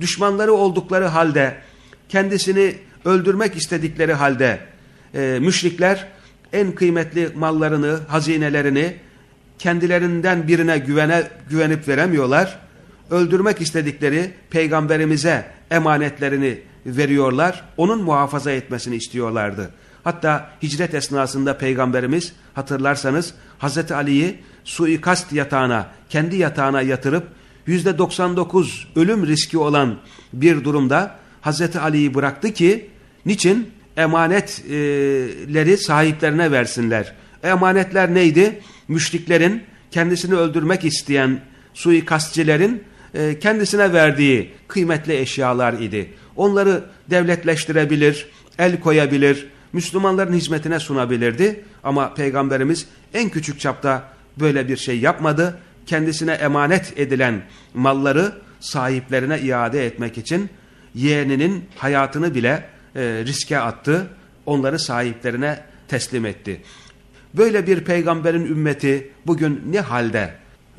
düşmanları oldukları halde, kendisini öldürmek istedikleri halde e, müşrikler en kıymetli mallarını, hazinelerini kendilerinden birine güvene, güvenip veremiyorlar. Öldürmek istedikleri peygamberimize emanetlerini veriyorlar. Onun muhafaza etmesini istiyorlardı. Hatta hicret esnasında peygamberimiz hatırlarsanız Hazreti Ali'yi suikast yatağına, kendi yatağına yatırıp %99 ölüm riski olan bir durumda Hazreti Ali'yi bıraktı ki niçin? Emanetleri sahiplerine versinler. Emanetler neydi? Müşriklerin kendisini öldürmek isteyen suikastçilerin e, kendisine verdiği kıymetli eşyalar idi. Onları devletleştirebilir, el koyabilir, Müslümanların hizmetine sunabilirdi. Ama Peygamberimiz en küçük çapta böyle bir şey yapmadı. Kendisine emanet edilen malları sahiplerine iade etmek için yeğeninin hayatını bile e, riske attı. Onları sahiplerine teslim etti. Böyle bir peygamberin ümmeti bugün ne halde?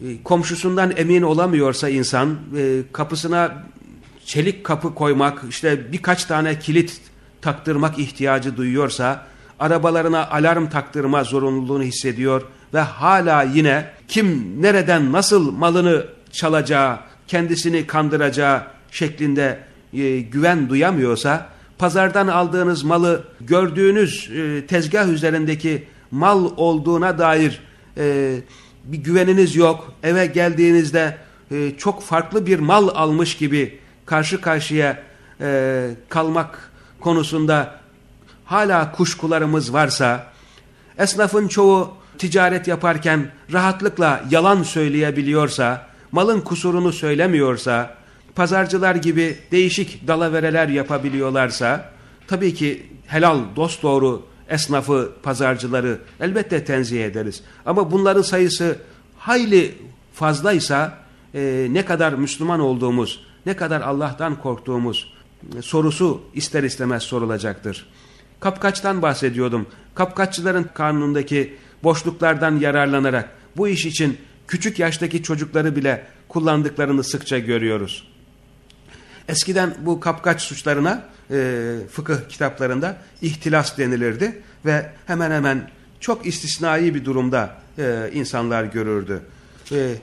E, komşusundan emin olamıyorsa insan e, kapısına çelik kapı koymak, işte birkaç tane kilit taktırmak ihtiyacı duyuyorsa, arabalarına alarm taktırma zorunluluğunu hissediyor ve hala yine kim nereden nasıl malını çalacağı, kendisini kandıracağı şeklinde e, güven duyamıyorsa, pazardan aldığınız malı gördüğünüz e, tezgah üzerindeki mal olduğuna dair e, bir güveniniz yok. Eve geldiğinizde e, çok farklı bir mal almış gibi karşı karşıya e, kalmak konusunda hala kuşkularımız varsa, esnafın çoğu ticaret yaparken rahatlıkla yalan söyleyebiliyorsa, malın kusurunu söylemiyorsa, pazarcılar gibi değişik dalavereler yapabiliyorlarsa, tabii ki helal, dosdoğru esnafı, pazarcıları elbette tenzih ederiz. Ama bunların sayısı hayli fazlaysa e, ne kadar Müslüman olduğumuz, ne kadar Allah'tan korktuğumuz e, sorusu ister istemez sorulacaktır. Kapkaçtan bahsediyordum. Kapkaççıların kanunundaki boşluklardan yararlanarak bu iş için küçük yaştaki çocukları bile kullandıklarını sıkça görüyoruz. Eskiden bu kapkaç suçlarına e, fıkıh kitaplarında ihtilas denilirdi ve hemen hemen çok istisnai bir durumda e, insanlar görürdü. E,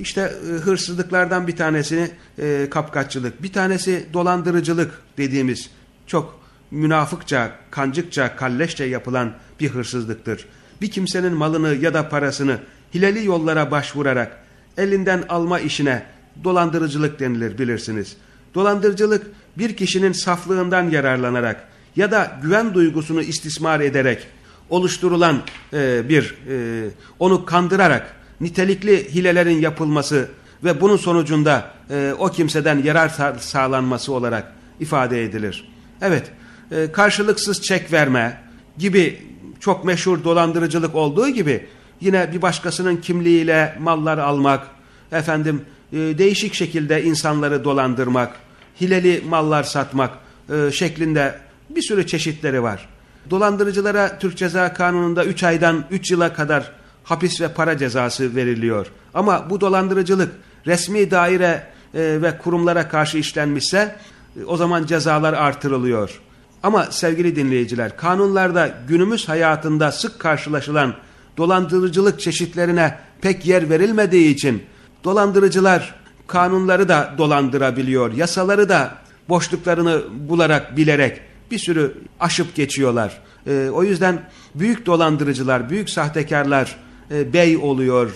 işte e, hırsızlıklardan bir tanesini e, kapkaççılık, bir tanesi dolandırıcılık dediğimiz çok münafıkça, kancıkça, kalleşçe yapılan bir hırsızlıktır. Bir kimsenin malını ya da parasını hileli yollara başvurarak elinden alma işine dolandırıcılık denilir bilirsiniz. Dolandırıcılık bir kişinin saflığından yararlanarak ya da güven duygusunu istismar ederek oluşturulan e, bir e, onu kandırarak nitelikli hilelerin yapılması ve bunun sonucunda e, o kimseden yarar sağlanması olarak ifade edilir. Evet e, karşılıksız çek verme gibi çok meşhur dolandırıcılık olduğu gibi yine bir başkasının kimliğiyle mallar almak, efendim e, değişik şekilde insanları dolandırmak, hileli mallar satmak e, şeklinde bir sürü çeşitleri var. Dolandırıcılara Türk Ceza Kanunu'nda 3 aydan 3 yıla kadar hapis ve para cezası veriliyor. Ama bu dolandırıcılık resmi daire e, ve kurumlara karşı işlenmişse e, o zaman cezalar artırılıyor. Ama sevgili dinleyiciler kanunlarda günümüz hayatında sık karşılaşılan dolandırıcılık çeşitlerine pek yer verilmediği için dolandırıcılar kanunları da dolandırabiliyor. Yasaları da boşluklarını bularak, bilerek bir sürü aşıp geçiyorlar. E, o yüzden büyük dolandırıcılar, büyük sahtekarlar e, bey oluyor,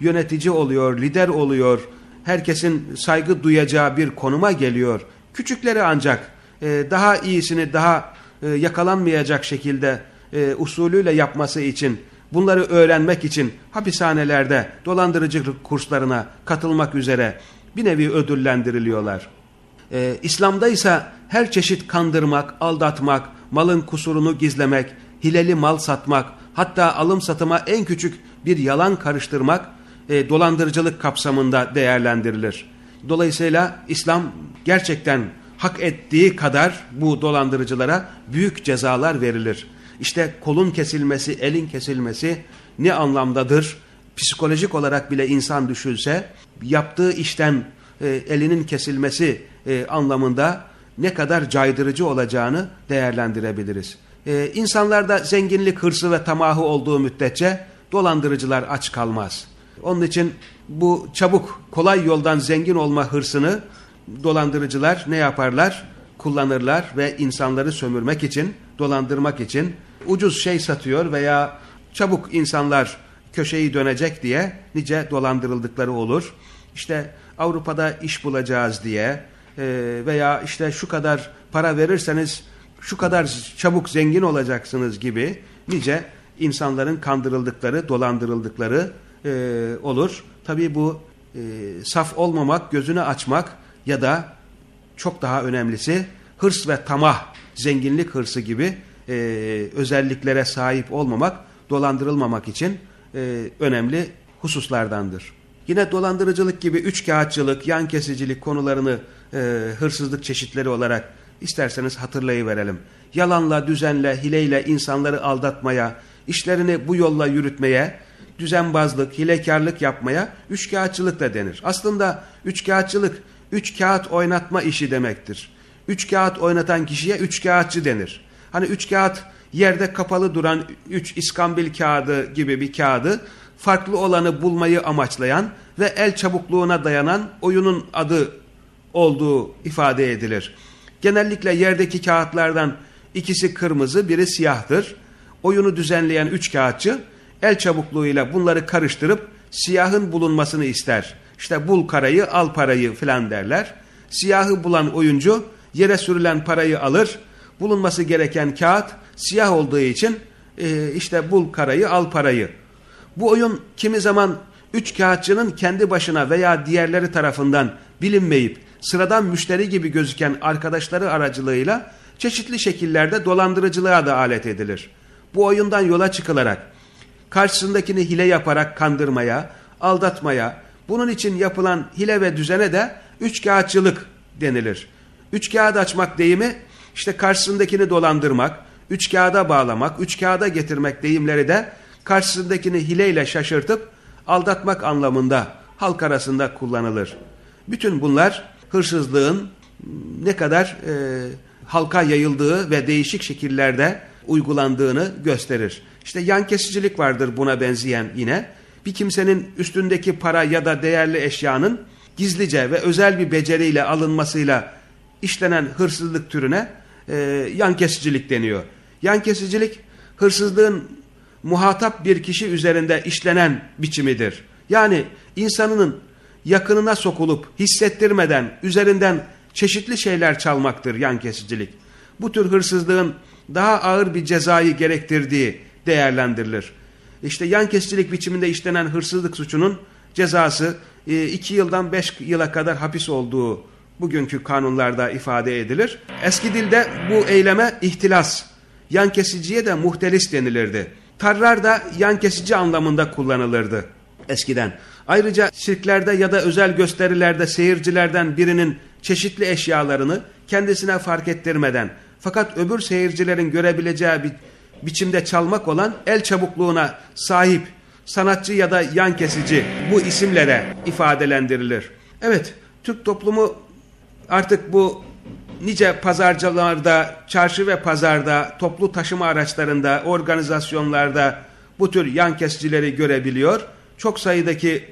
yönetici oluyor, lider oluyor. Herkesin saygı duyacağı bir konuma geliyor. Küçükleri ancak e, daha iyisini, daha e, yakalanmayacak şekilde e, usulüyle yapması için bunları öğrenmek için hapishanelerde dolandırıcılık kurslarına katılmak üzere bir nevi ödüllendiriliyorlar. Ee, İslam'da ise her çeşit kandırmak, aldatmak, malın kusurunu gizlemek, hileli mal satmak, hatta alım satıma en küçük bir yalan karıştırmak e, dolandırıcılık kapsamında değerlendirilir. Dolayısıyla İslam gerçekten hak ettiği kadar bu dolandırıcılara büyük cezalar verilir. İşte kolun kesilmesi, elin kesilmesi ne anlamdadır? Psikolojik olarak bile insan düşünse yaptığı işten e, elinin kesilmesi e, anlamında ne kadar caydırıcı olacağını değerlendirebiliriz. E, insanlarda zenginlik hırsı ve tamahı olduğu müddetçe dolandırıcılar aç kalmaz. Onun için bu çabuk kolay yoldan zengin olma hırsını dolandırıcılar ne yaparlar? Kullanırlar ve insanları sömürmek için, dolandırmak için ucuz şey satıyor veya çabuk insanlar köşeyi dönecek diye nice dolandırıldıkları olur. İşte Avrupa'da iş bulacağız diye e, veya işte şu kadar para verirseniz şu kadar çabuk zengin olacaksınız gibi nice insanların kandırıldıkları, dolandırıldıkları e, olur. Tabii bu e, saf olmamak, gözünü açmak ya da çok daha önemlisi hırs ve tamah, zenginlik hırsı gibi e, özelliklere sahip olmamak, dolandırılmamak için e, önemli hususlardandır. Yine dolandırıcılık gibi üç kağıtçılık, yan kesicilik konularını e, hırsızlık çeşitleri olarak isterseniz hatırlayıverelim. Yalanla, düzenle, hileyle insanları aldatmaya, işlerini bu yolla yürütmeye, düzenbazlık, hilekarlık yapmaya üç kağıtçılık da denir. Aslında üç kağıtçılık, üç kağıt oynatma işi demektir. Üç kağıt oynatan kişiye üç kağıtçı denir. Hani üç kağıt yerde kapalı duran üç iskambil kağıdı gibi bir kağıdı farklı olanı bulmayı amaçlayan ve el çabukluğuna dayanan oyunun adı olduğu ifade edilir. Genellikle yerdeki kağıtlardan ikisi kırmızı, biri siyahtır. Oyunu düzenleyen üç kağıtçı el çabukluğuyla bunları karıştırıp siyahın bulunmasını ister. İşte bul karayı, al parayı filan derler. Siyahı bulan oyuncu yere sürülen parayı alır. Bulunması gereken kağıt siyah olduğu için e, işte bul karayı, al parayı. Bu oyun kimi zaman üç kağıtçının kendi başına veya diğerleri tarafından bilinmeyip sıradan müşteri gibi gözüken arkadaşları aracılığıyla çeşitli şekillerde dolandırıcılığa da alet edilir. Bu oyundan yola çıkılarak karşısındakini hile yaparak kandırmaya, aldatmaya, bunun için yapılan hile ve düzene de üç kağıtçılık denilir. Üç kağıt açmak deyimi işte karşısındakini dolandırmak, üç kağıda bağlamak, üç kağıda getirmek deyimleri de karşısındakini hileyle şaşırtıp aldatmak anlamında halk arasında kullanılır. Bütün bunlar hırsızlığın ne kadar e, halka yayıldığı ve değişik şekillerde uygulandığını gösterir. İşte yan kesicilik vardır buna benzeyen yine. Bir kimsenin üstündeki para ya da değerli eşyanın gizlice ve özel bir beceriyle alınmasıyla işlenen hırsızlık türüne e, yan kesicilik deniyor. Yan kesicilik hırsızlığın muhatap bir kişi üzerinde işlenen biçimidir. Yani insanının yakınına sokulup hissettirmeden üzerinden çeşitli şeyler çalmaktır yan kesicilik. Bu tür hırsızlığın daha ağır bir cezayı gerektirdiği değerlendirilir. İşte yan kesicilik biçiminde işlenen hırsızlık suçunun cezası 2 e, yıldan 5 yıla kadar hapis olduğu bugünkü kanunlarda ifade edilir. Eski dilde bu eyleme ihtilas, yan kesiciye de muhtelis denilirdi. Tarrar da yan kesici anlamında kullanılırdı eskiden. Ayrıca sirklerde ya da özel gösterilerde seyircilerden birinin çeşitli eşyalarını kendisine fark ettirmeden fakat öbür seyircilerin görebileceği bir biçimde çalmak olan el çabukluğuna sahip sanatçı ya da yan kesici bu isimle de ifadelendirilir. Evet Türk toplumu artık bu nice pazarcılarda, çarşı ve pazarda, toplu taşıma araçlarında, organizasyonlarda bu tür yan kesicileri görebiliyor. Çok sayıdaki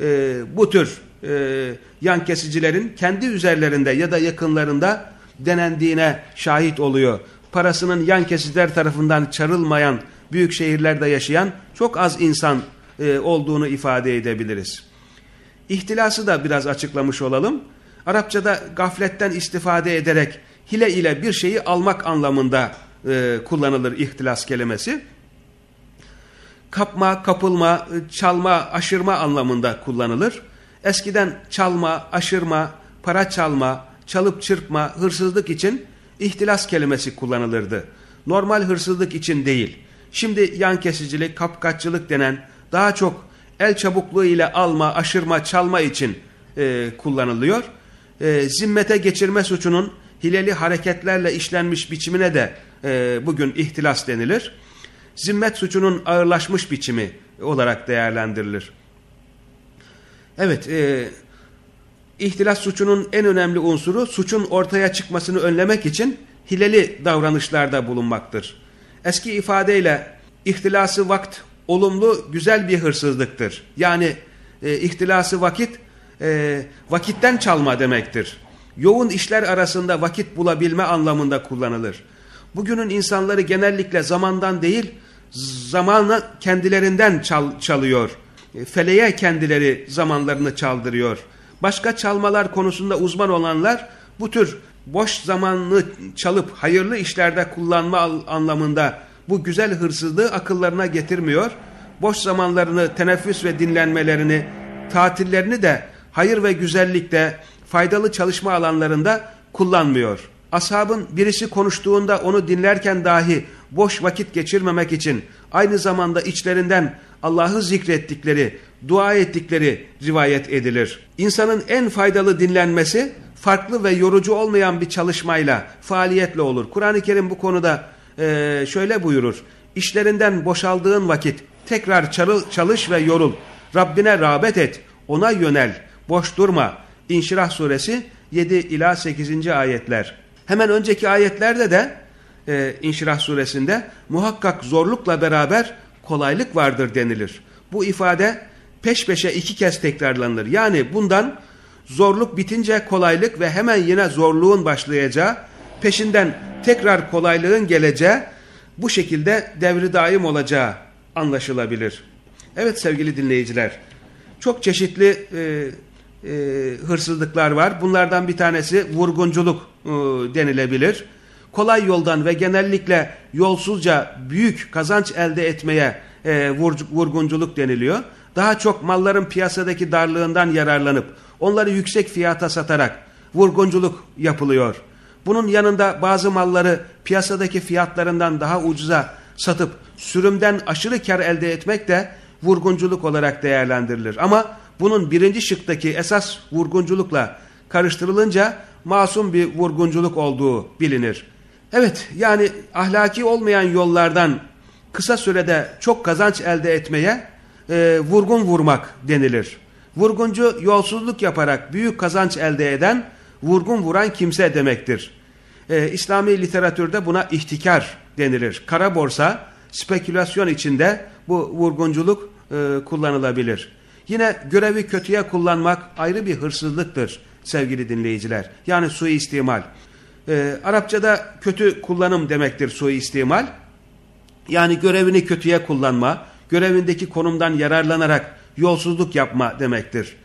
e, bu tür e, yan kesicilerin kendi üzerlerinde ya da yakınlarında denendiğine şahit oluyor. Parasının yan kesiciler tarafından çarılmayan büyük şehirlerde yaşayan çok az insan e, olduğunu ifade edebiliriz. İhtilası da biraz açıklamış olalım. Arapçada gafletten istifade ederek hile ile bir şeyi almak anlamında e, kullanılır ihtilas kelimesi. Kapma, kapılma, çalma, aşırma anlamında kullanılır. Eskiden çalma, aşırma, para çalma, çalıp çırpma, hırsızlık için ihtilas kelimesi kullanılırdı. Normal hırsızlık için değil. Şimdi yan kesicilik, kapkaççılık denen daha çok el çabukluğu ile alma, aşırma, çalma için e, kullanılıyor. E, zimmete geçirme suçunun hileli hareketlerle işlenmiş biçimine de e, bugün ihtilas denilir. Zimmet suçunun ağırlaşmış biçimi olarak değerlendirilir. Evet, e, ihtilas suçunun en önemli unsuru suçun ortaya çıkmasını önlemek için hileli davranışlarda bulunmaktır. Eski ifadeyle ihtilası vakt olumlu güzel bir hırsızlıktır. Yani e, ihtilası vakit e, vakitten çalma demektir. Yoğun işler arasında vakit bulabilme anlamında kullanılır. Bugünün insanları genellikle zamandan değil zamanı kendilerinden çal, çalıyor. E, feleğe kendileri zamanlarını çaldırıyor. Başka çalmalar konusunda uzman olanlar bu tür boş zamanını çalıp hayırlı işlerde kullanma anlamında bu güzel hırsızlığı akıllarına getirmiyor. Boş zamanlarını, teneffüs ve dinlenmelerini, tatillerini de hayır ve güzellikte, faydalı çalışma alanlarında kullanmıyor. Ashabın birisi konuştuğunda onu dinlerken dahi boş vakit geçirmemek için aynı zamanda içlerinden Allah'ı zikrettikleri, dua ettikleri rivayet edilir. İnsanın en faydalı dinlenmesi farklı ve yorucu olmayan bir çalışmayla, faaliyetle olur. Kur'an-ı Kerim bu konuda e, şöyle buyurur. İşlerinden boşaldığın vakit tekrar çalış ve yorul. Rabbine rağbet et, ona yönel, boş durma. İnşirah suresi 7 ila 8. ayetler. Hemen önceki ayetlerde de e, İnşirah suresinde muhakkak zorlukla beraber kolaylık vardır denilir. Bu ifade peş peşe iki kez tekrarlanır. Yani bundan zorluk bitince kolaylık ve hemen yine zorluğun başlayacağı, peşinden tekrar kolaylığın geleceği, bu şekilde devri daim olacağı anlaşılabilir. Evet sevgili dinleyiciler, çok çeşitli e, e, hırsızlıklar var. Bunlardan bir tanesi vurgunculuk e, denilebilir. Kolay yoldan ve genellikle yolsuzca büyük kazanç elde etmeye e, vur, vurgunculuk deniliyor. Daha çok malların piyasadaki darlığından yararlanıp onları yüksek fiyata satarak vurgunculuk yapılıyor. Bunun yanında bazı malları piyasadaki fiyatlarından daha ucuza satıp sürümden aşırı kar elde etmek de vurgunculuk olarak değerlendirilir. Ama bunun birinci şıktaki esas vurgunculukla karıştırılınca masum bir vurgunculuk olduğu bilinir. Evet yani ahlaki olmayan yollardan kısa sürede çok kazanç elde etmeye e, vurgun vurmak denilir. Vurguncu yolsuzluk yaparak büyük kazanç elde eden vurgun vuran kimse demektir. E, İslami literatürde buna ihtikar denilir. Kara borsa spekülasyon içinde bu vurgunculuk e, kullanılabilir. Yine görevi kötüye kullanmak ayrı bir hırsızlıktır sevgili dinleyiciler. Yani suistimal. E, Arapçada kötü kullanım demektir suistimal. Yani görevini kötüye kullanma, görevindeki konumdan yararlanarak yolsuzluk yapma demektir.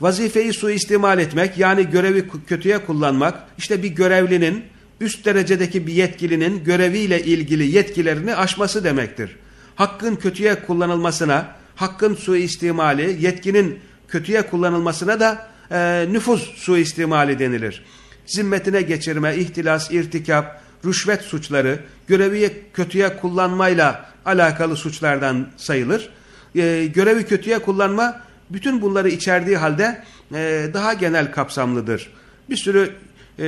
Vazifeyi suistimal etmek yani görevi kötüye kullanmak işte bir görevlinin üst derecedeki bir yetkilinin göreviyle ilgili yetkilerini aşması demektir. Hakkın kötüye kullanılmasına, hakkın suistimali, yetkinin kötüye kullanılmasına da e, nüfuz suistimali denilir. Zimmetine geçirme, ihtilas, irtikap, rüşvet suçları görevi kötüye kullanmayla alakalı suçlardan sayılır. E, görevi kötüye kullanma bütün bunları içerdiği halde e, daha genel kapsamlıdır. Bir sürü e,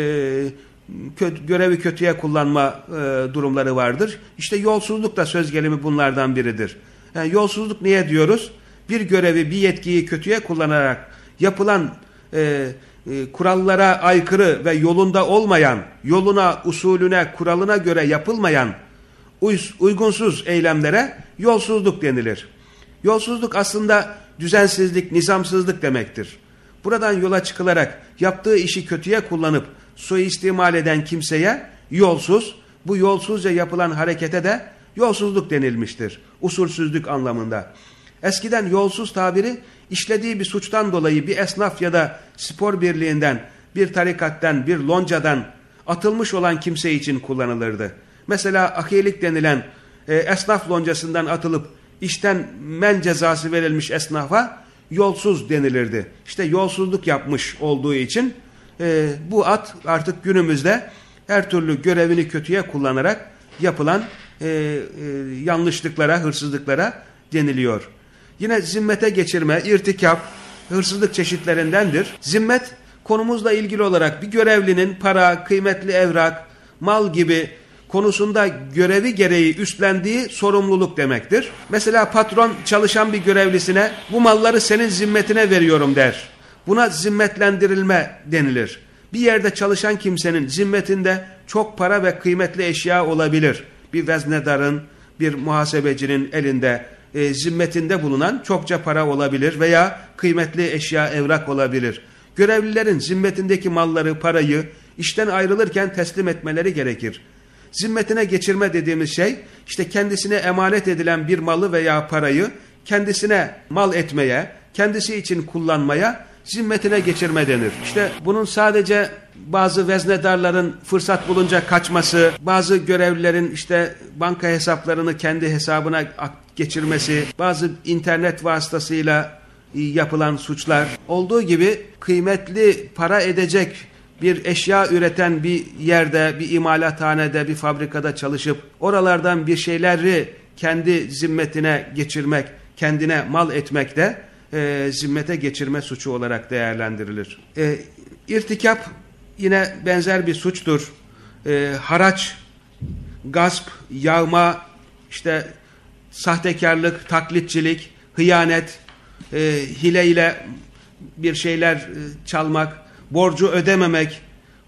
kötü, görevi kötüye kullanma e, durumları vardır. İşte yolsuzluk da söz gelimi bunlardan biridir. Yani yolsuzluk niye diyoruz? Bir görevi, bir yetkiyi kötüye kullanarak yapılan e, e, kurallara aykırı ve yolunda olmayan, yoluna, usulüne, kuralına göre yapılmayan uygunsuz eylemlere yolsuzluk denilir. Yolsuzluk aslında düzensizlik, nizamsızlık demektir. Buradan yola çıkılarak yaptığı işi kötüye kullanıp suistimal eden kimseye yolsuz, bu yolsuzca yapılan harekete de yolsuzluk denilmiştir. Usulsüzlük anlamında. Eskiden yolsuz tabiri işlediği bir suçtan dolayı bir esnaf ya da spor birliğinden, bir tarikattan, bir loncadan atılmış olan kimse için kullanılırdı. Mesela akilik denilen e, esnaf loncasından atılıp işten men cezası verilmiş esnafa yolsuz denilirdi. İşte yolsuzluk yapmış olduğu için e, bu at artık günümüzde her türlü görevini kötüye kullanarak yapılan e, e, yanlışlıklara, hırsızlıklara deniliyor. Yine zimmete geçirme, irtikap, hırsızlık çeşitlerindendir. Zimmet konumuzla ilgili olarak bir görevlinin para, kıymetli evrak, mal gibi konusunda görevi gereği üstlendiği sorumluluk demektir. Mesela patron çalışan bir görevlisine bu malları senin zimmetine veriyorum der. Buna zimmetlendirilme denilir. Bir yerde çalışan kimsenin zimmetinde çok para ve kıymetli eşya olabilir. Bir veznedarın, bir muhasebecinin elinde e, zimmetinde bulunan çokça para olabilir veya kıymetli eşya evrak olabilir. Görevlilerin zimmetindeki malları, parayı işten ayrılırken teslim etmeleri gerekir. Zimmetine geçirme dediğimiz şey işte kendisine emanet edilen bir malı veya parayı kendisine mal etmeye, kendisi için kullanmaya zimmetine geçirme denir. İşte bunun sadece bazı veznedarların fırsat bulunca kaçması, bazı görevlilerin işte banka hesaplarını kendi hesabına geçirmesi, bazı internet vasıtasıyla yapılan suçlar olduğu gibi kıymetli para edecek bir eşya üreten bir yerde, bir imalathanede, bir fabrikada çalışıp oralardan bir şeyleri kendi zimmetine geçirmek, kendine mal etmek de e, zimmete geçirme suçu olarak değerlendirilir. E, irtikap yine benzer bir suçtur. E, haraç, gasp, yağma, işte sahtekarlık, taklitçilik, hıyanet, e, hileyle bir şeyler e, çalmak, borcu ödememek,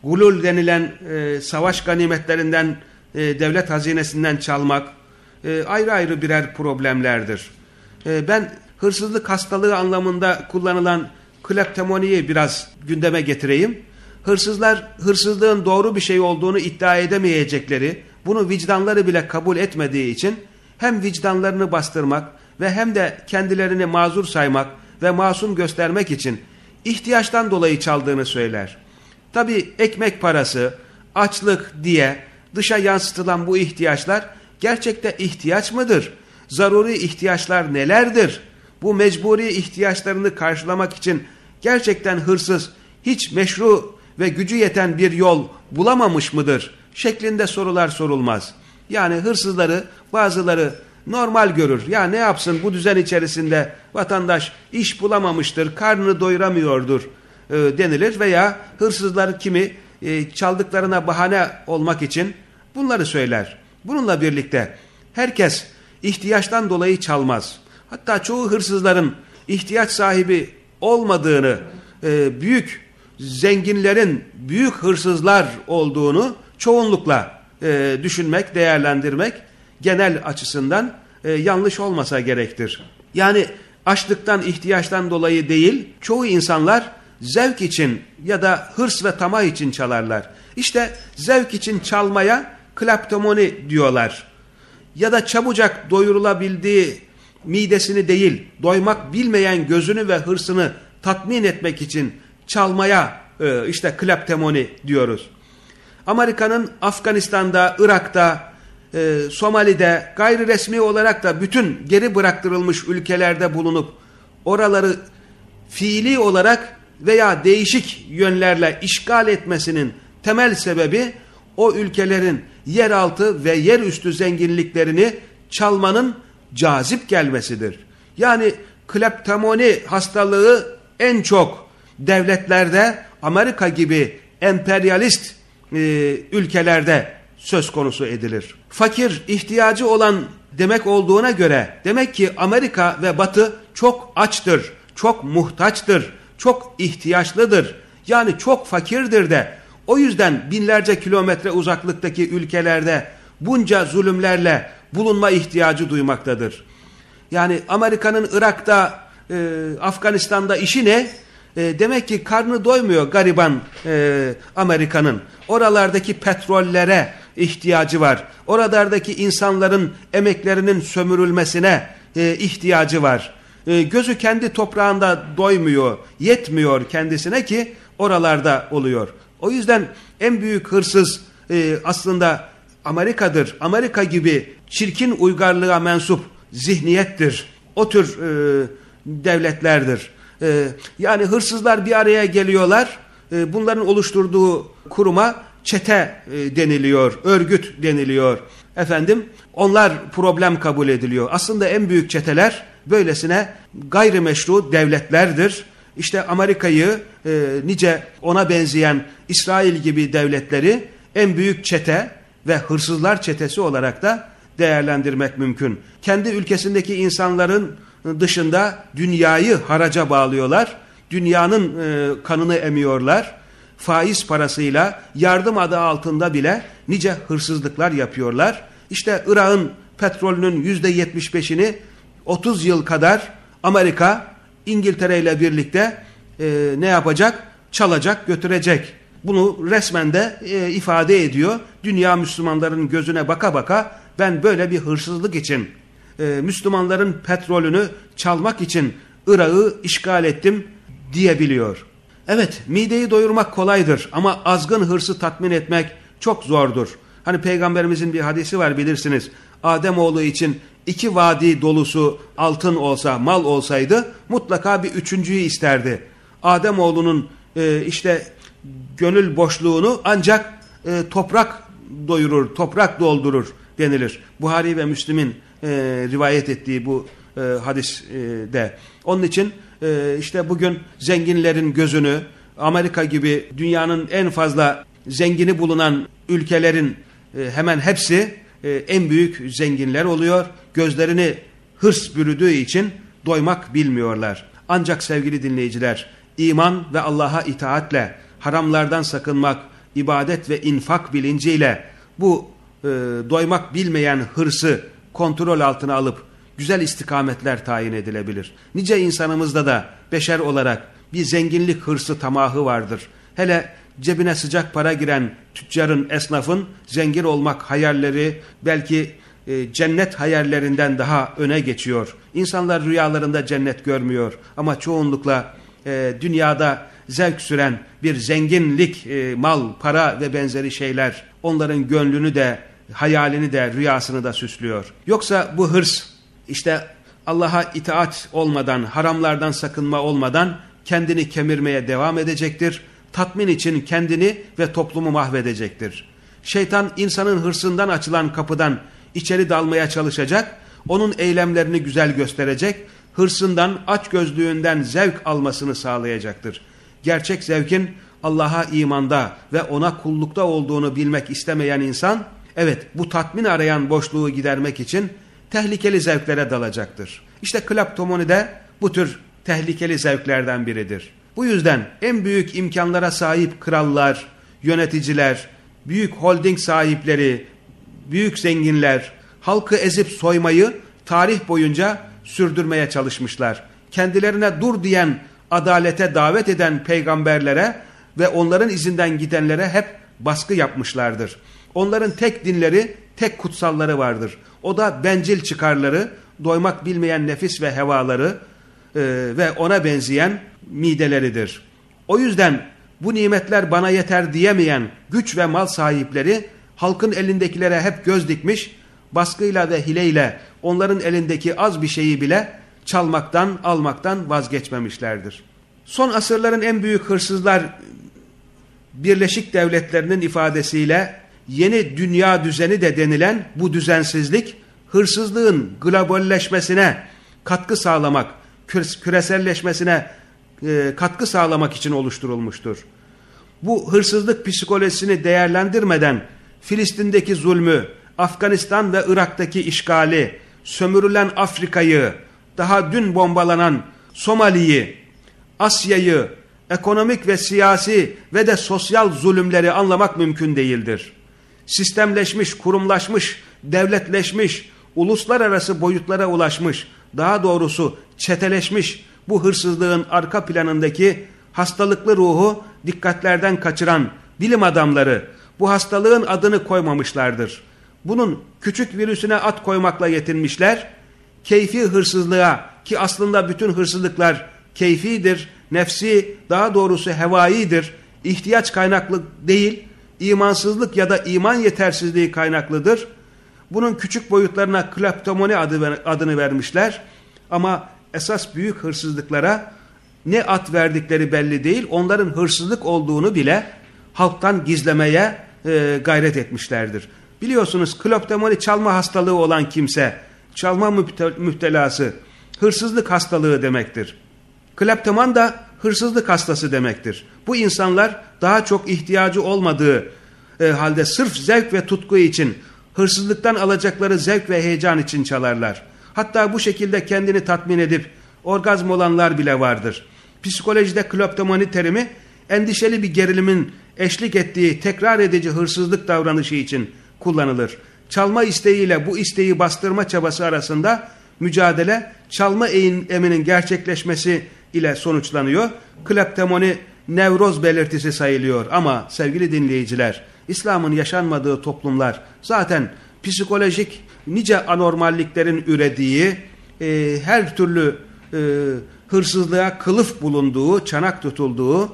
gulul denilen e, savaş ganimetlerinden, e, devlet hazinesinden çalmak e, ayrı ayrı birer problemlerdir. E, ben hırsızlık hastalığı anlamında kullanılan kleptomoniyi biraz gündeme getireyim. Hırsızlar hırsızlığın doğru bir şey olduğunu iddia edemeyecekleri, bunu vicdanları bile kabul etmediği için hem vicdanlarını bastırmak ve hem de kendilerini mazur saymak ve masum göstermek için ihtiyaçtan dolayı çaldığını söyler. Tabi ekmek parası, açlık diye dışa yansıtılan bu ihtiyaçlar gerçekte ihtiyaç mıdır? Zaruri ihtiyaçlar nelerdir? Bu mecburi ihtiyaçlarını karşılamak için gerçekten hırsız hiç meşru ve gücü yeten bir yol bulamamış mıdır? Şeklinde sorular sorulmaz. Yani hırsızları bazıları normal görür. Ya ne yapsın bu düzen içerisinde vatandaş iş bulamamıştır, karnını doyuramıyordur e, denilir veya hırsızlar kimi e, çaldıklarına bahane olmak için bunları söyler. Bununla birlikte herkes ihtiyaçtan dolayı çalmaz. Hatta çoğu hırsızların ihtiyaç sahibi olmadığını, e, büyük zenginlerin büyük hırsızlar olduğunu çoğunlukla e, düşünmek, değerlendirmek genel açısından e, yanlış olmasa gerektir. Yani açlıktan, ihtiyaçtan dolayı değil, çoğu insanlar zevk için ya da hırs ve tamah için çalarlar. İşte zevk için çalmaya kleptomoni diyorlar. Ya da çabucak doyurulabildiği midesini değil, doymak bilmeyen gözünü ve hırsını tatmin etmek için çalmaya e, işte kleptomoni diyoruz. Amerika'nın Afganistan'da, Irak'ta, e, Somali'de gayri resmi olarak da bütün geri bıraktırılmış ülkelerde bulunup oraları fiili olarak veya değişik yönlerle işgal etmesinin temel sebebi o ülkelerin yeraltı ve yerüstü zenginliklerini çalmanın cazip gelmesidir. Yani kleptomoni hastalığı en çok devletlerde Amerika gibi emperyalist e, ülkelerde söz konusu edilir. Fakir, ihtiyacı olan demek olduğuna göre demek ki Amerika ve Batı çok açtır, çok muhtaçtır, çok ihtiyaçlıdır. Yani çok fakirdir de o yüzden binlerce kilometre uzaklıktaki ülkelerde bunca zulümlerle bulunma ihtiyacı duymaktadır. Yani Amerika'nın Irak'ta, e, Afganistan'da işi ne? E, demek ki karnı doymuyor gariban e, Amerika'nın. Oralardaki petrollere ihtiyacı var. Oralardaki insanların emeklerinin sömürülmesine e, ihtiyacı var. E, gözü kendi toprağında doymuyor, yetmiyor kendisine ki oralarda oluyor. O yüzden en büyük hırsız e, aslında Amerika'dır. Amerika gibi çirkin uygarlığa mensup zihniyettir. O tür e, devletlerdir. E, yani hırsızlar bir araya geliyorlar. E, bunların oluşturduğu kuruma çete e, deniliyor, örgüt deniliyor. Efendim onlar problem kabul ediliyor. Aslında en büyük çeteler böylesine gayrimeşru devletlerdir. İşte Amerika'yı e, nice ona benzeyen İsrail gibi devletleri en büyük çete ve hırsızlar çetesi olarak da değerlendirmek mümkün. Kendi ülkesindeki insanların dışında dünyayı haraca bağlıyorlar. dünyanın e, kanını emiyorlar. Faiz parasıyla yardım adı altında bile nice hırsızlıklar yapıyorlar. İşte Irak'ın petrolünün yüzde yetmiş beşini 30 yıl kadar Amerika İngiltere ile birlikte e, ne yapacak? Çalacak, götürecek. Bunu resmen de e, ifade ediyor. Dünya Müslümanların gözüne baka baka ben böyle bir hırsızlık için e, Müslümanların petrolünü çalmak için Irak'ı işgal ettim diyebiliyor. Evet mideyi doyurmak kolaydır ama azgın hırsı tatmin etmek çok zordur. Hani peygamberimizin bir hadisi var bilirsiniz. Ademoğlu için iki vadi dolusu altın olsa, mal olsaydı mutlaka bir üçüncüyü isterdi. Ademoğlunun e, işte gönül boşluğunu ancak e, toprak doyurur, toprak doldurur denilir. Buhari ve Müslim'in e, rivayet ettiği bu e, hadiste. Onun için e, işte bugün zenginlerin gözünü Amerika gibi dünyanın en fazla zengini bulunan ülkelerin e, hemen hepsi e, en büyük zenginler oluyor. Gözlerini hırs bürüdüğü için doymak bilmiyorlar. Ancak sevgili dinleyiciler iman ve Allah'a itaatle haramlardan sakınmak, ibadet ve infak bilinciyle bu e, doymak bilmeyen hırsı kontrol altına alıp güzel istikametler tayin edilebilir. Nice insanımızda da beşer olarak bir zenginlik hırsı tamahı vardır. Hele cebine sıcak para giren tüccarın, esnafın zengin olmak hayalleri belki e, cennet hayallerinden daha öne geçiyor. İnsanlar rüyalarında cennet görmüyor ama çoğunlukla e, dünyada zevk süren bir zenginlik, e, mal, para ve benzeri şeyler onların gönlünü de, hayalini de, rüyasını da süslüyor. Yoksa bu hırs işte Allah'a itaat olmadan, haramlardan sakınma olmadan kendini kemirmeye devam edecektir. Tatmin için kendini ve toplumu mahvedecektir. Şeytan insanın hırsından açılan kapıdan içeri dalmaya çalışacak, onun eylemlerini güzel gösterecek, hırsından, açgözlüğünden zevk almasını sağlayacaktır. Gerçek zevkin Allah'a imanda ve ona kullukta olduğunu bilmek istemeyen insan, evet bu tatmin arayan boşluğu gidermek için tehlikeli zevklere dalacaktır. İşte kleptomoni de bu tür tehlikeli zevklerden biridir. Bu yüzden en büyük imkanlara sahip krallar, yöneticiler, büyük holding sahipleri, büyük zenginler halkı ezip soymayı tarih boyunca sürdürmeye çalışmışlar. Kendilerine dur diyen, adalete davet eden peygamberlere ve onların izinden gidenlere hep baskı yapmışlardır. Onların tek dinleri, tek kutsalları vardır. O da bencil çıkarları, doymak bilmeyen nefis ve hevaları e, ve ona benzeyen mideleridir. O yüzden bu nimetler bana yeter diyemeyen güç ve mal sahipleri halkın elindekilere hep göz dikmiş, baskıyla ve hileyle onların elindeki az bir şeyi bile çalmaktan, almaktan vazgeçmemişlerdir. Son asırların en büyük hırsızlar Birleşik Devletlerinin ifadesiyle yeni dünya düzeni de denilen bu düzensizlik hırsızlığın globalleşmesine katkı sağlamak, küreselleşmesine e, katkı sağlamak için oluşturulmuştur. Bu hırsızlık psikolojisini değerlendirmeden Filistin'deki zulmü, Afganistan ve Irak'taki işgali, sömürülen Afrika'yı, daha dün bombalanan Somali'yi, Asya'yı, ekonomik ve siyasi ve de sosyal zulümleri anlamak mümkün değildir. Sistemleşmiş, kurumlaşmış, devletleşmiş, uluslararası boyutlara ulaşmış, daha doğrusu çeteleşmiş bu hırsızlığın arka planındaki hastalıklı ruhu dikkatlerden kaçıran bilim adamları bu hastalığın adını koymamışlardır. Bunun küçük virüsüne at koymakla yetinmişler, keyfi hırsızlığa ki aslında bütün hırsızlıklar keyfidir, nefsi daha doğrusu hevaidir, ihtiyaç kaynaklı değil, imansızlık ya da iman yetersizliği kaynaklıdır. Bunun küçük boyutlarına kleptomoni adı, adını vermişler ama esas büyük hırsızlıklara ne at verdikleri belli değil, onların hırsızlık olduğunu bile halktan gizlemeye e, gayret etmişlerdir. Biliyorsunuz kleptomani çalma hastalığı olan kimse, çalma müptelası, hırsızlık hastalığı demektir. Kleptoman da hırsızlık hastası demektir. Bu insanlar daha çok ihtiyacı olmadığı e, halde sırf zevk ve tutku için hırsızlıktan alacakları zevk ve heyecan için çalarlar. Hatta bu şekilde kendini tatmin edip orgazm olanlar bile vardır. Psikolojide kleptomani terimi endişeli bir gerilimin eşlik ettiği tekrar edici hırsızlık davranışı için kullanılır. Çalma isteğiyle bu isteği bastırma çabası arasında mücadele çalma eminin gerçekleşmesi ile sonuçlanıyor. Kleptomani nevroz belirtisi sayılıyor ama sevgili dinleyiciler İslam'ın yaşanmadığı toplumlar zaten psikolojik nice anormalliklerin ürediği e, her türlü e, hırsızlığa kılıf bulunduğu, çanak tutulduğu e,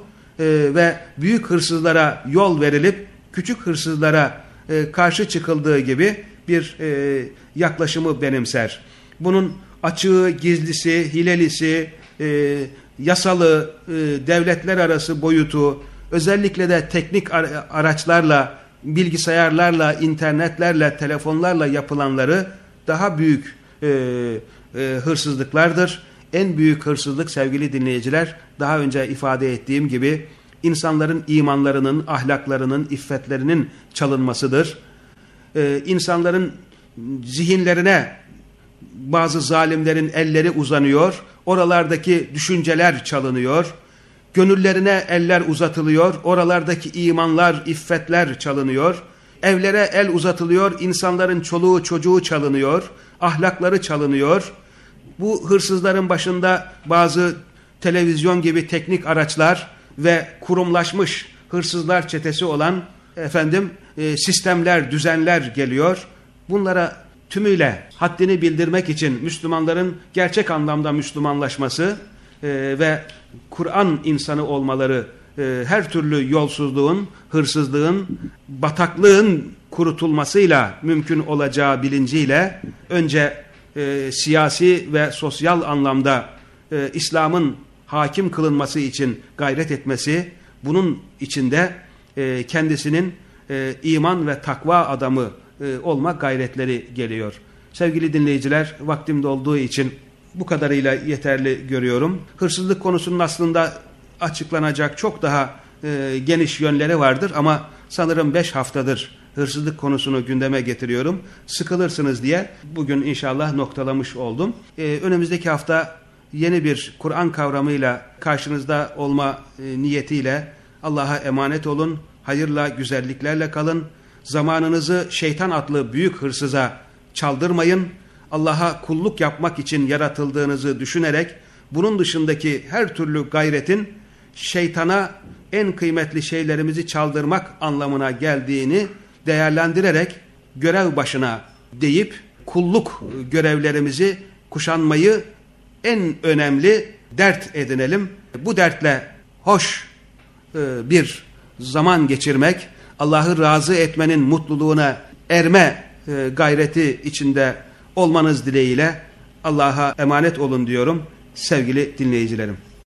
ve büyük hırsızlara yol verilip küçük hırsızlara e, karşı çıkıldığı gibi bir e, yaklaşımı benimser. Bunun açığı, gizlisi, hilelisi, e, yasalı, e, devletler arası boyutu, özellikle de teknik araçlarla, bilgisayarlarla, internetlerle, telefonlarla yapılanları daha büyük e, e, hırsızlıklardır. En büyük hırsızlık sevgili dinleyiciler, daha önce ifade ettiğim gibi insanların imanlarının, ahlaklarının, iffetlerinin çalınmasıdır. E, insanların zihinlerine bazı zalimlerin elleri uzanıyor, oralardaki düşünceler çalınıyor, gönüllerine eller uzatılıyor, oralardaki imanlar, iffetler çalınıyor, evlere el uzatılıyor, insanların çoluğu çocuğu çalınıyor, ahlakları çalınıyor. Bu hırsızların başında bazı televizyon gibi teknik araçlar ve kurumlaşmış hırsızlar çetesi olan efendim e, sistemler, düzenler geliyor. Bunlara tümüyle haddini bildirmek için Müslümanların gerçek anlamda Müslümanlaşması e, ve Kur'an insanı olmaları e, her türlü yolsuzluğun, hırsızlığın, bataklığın kurutulmasıyla mümkün olacağı bilinciyle önce e, siyasi ve sosyal anlamda e, İslam'ın hakim kılınması için gayret etmesi, bunun içinde e, kendisinin e, iman ve takva adamı e, olma gayretleri geliyor. Sevgili dinleyiciler vaktim olduğu için bu kadarıyla yeterli görüyorum. Hırsızlık konusunun aslında açıklanacak çok daha e, geniş yönleri vardır ama sanırım 5 haftadır hırsızlık konusunu gündeme getiriyorum. Sıkılırsınız diye bugün inşallah noktalamış oldum. E, önümüzdeki hafta yeni bir Kur'an kavramıyla karşınızda olma e, niyetiyle Allah'a emanet olun. Hayırla, güzelliklerle kalın. Zamanınızı şeytan adlı büyük hırsıza çaldırmayın. Allah'a kulluk yapmak için yaratıldığınızı düşünerek bunun dışındaki her türlü gayretin şeytana en kıymetli şeylerimizi çaldırmak anlamına geldiğini değerlendirerek görev başına deyip kulluk görevlerimizi kuşanmayı en önemli dert edinelim. Bu dertle hoş e, bir zaman geçirmek, Allah'ı razı etmenin mutluluğuna erme e, gayreti içinde olmanız dileğiyle Allah'a emanet olun diyorum sevgili dinleyicilerim.